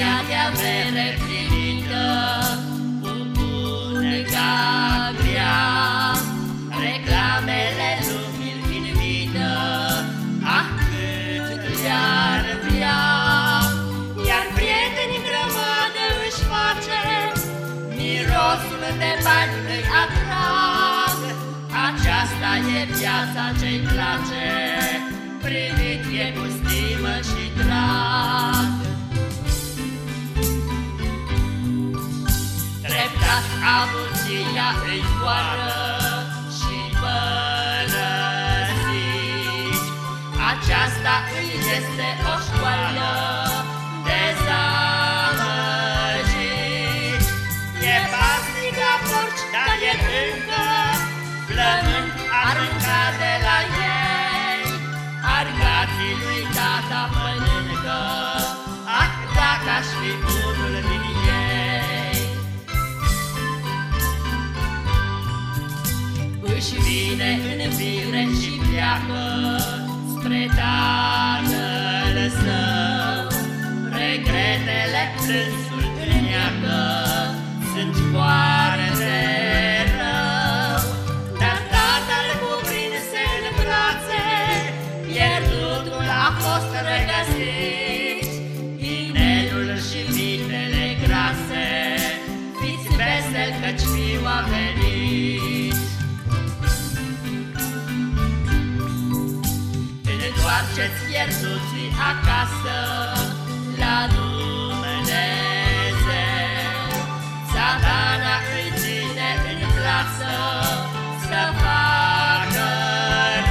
ocazia de avere primită cu bunega grea. Reclamele lumii invită, ah, cât le-ar vrea. Iar prietenii grămadă își face, mirosul de bani îi atrag. Aceasta e viața ce-i place, privit e cu stimă și drag. Avuția îi foară și părăsici. Aceasta îi este o școală de zamăgici. E pasnic la porci, dar e încă flămând arunca de la ei. Argații lui tata mănâncă, ah, dacă aș fi Își vine în vire și pleacă spre tatăl său. Regretele plânsul îl neacă, sunt foarte Întoarceți pierduții acasă la Dumnezeu. Satana îi ține în clasă să facă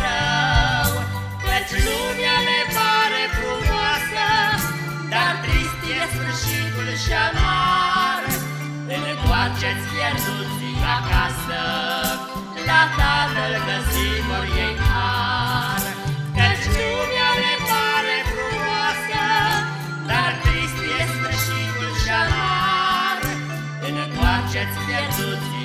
rău, Căci lumea le pare frumoasă, dar trist e sfârșitul și amar. Întoarceți pierduții acasă, la Tatăl găsi vor ei ce-ați pierdut